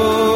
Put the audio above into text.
Oh.